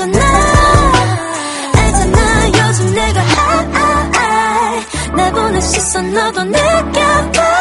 알잖아 알잖아 요즘 내가 아, 아, 아. 나 보는 시선 너도 느껴봐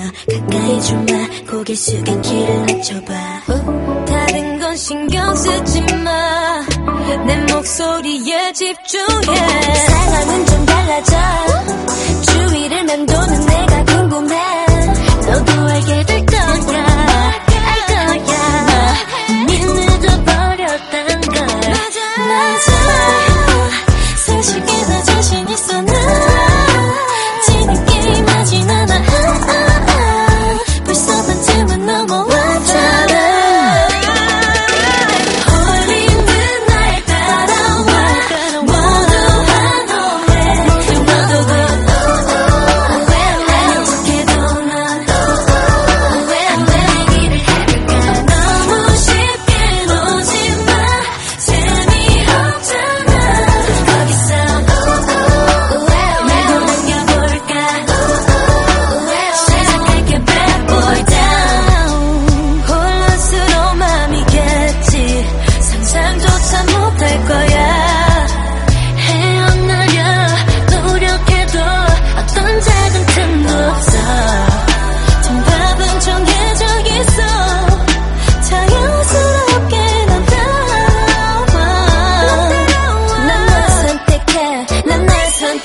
가까이 좀 와 고개 숙인 길을 낮춰봐. 다른 건 신경 쓰지 마 내 목소리에 집중해. 달라져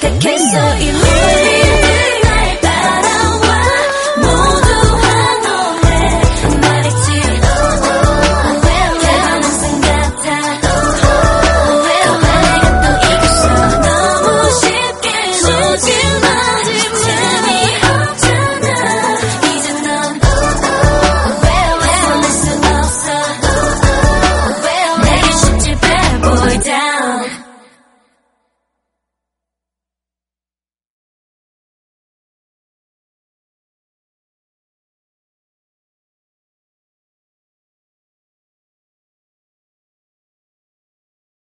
I can't you it.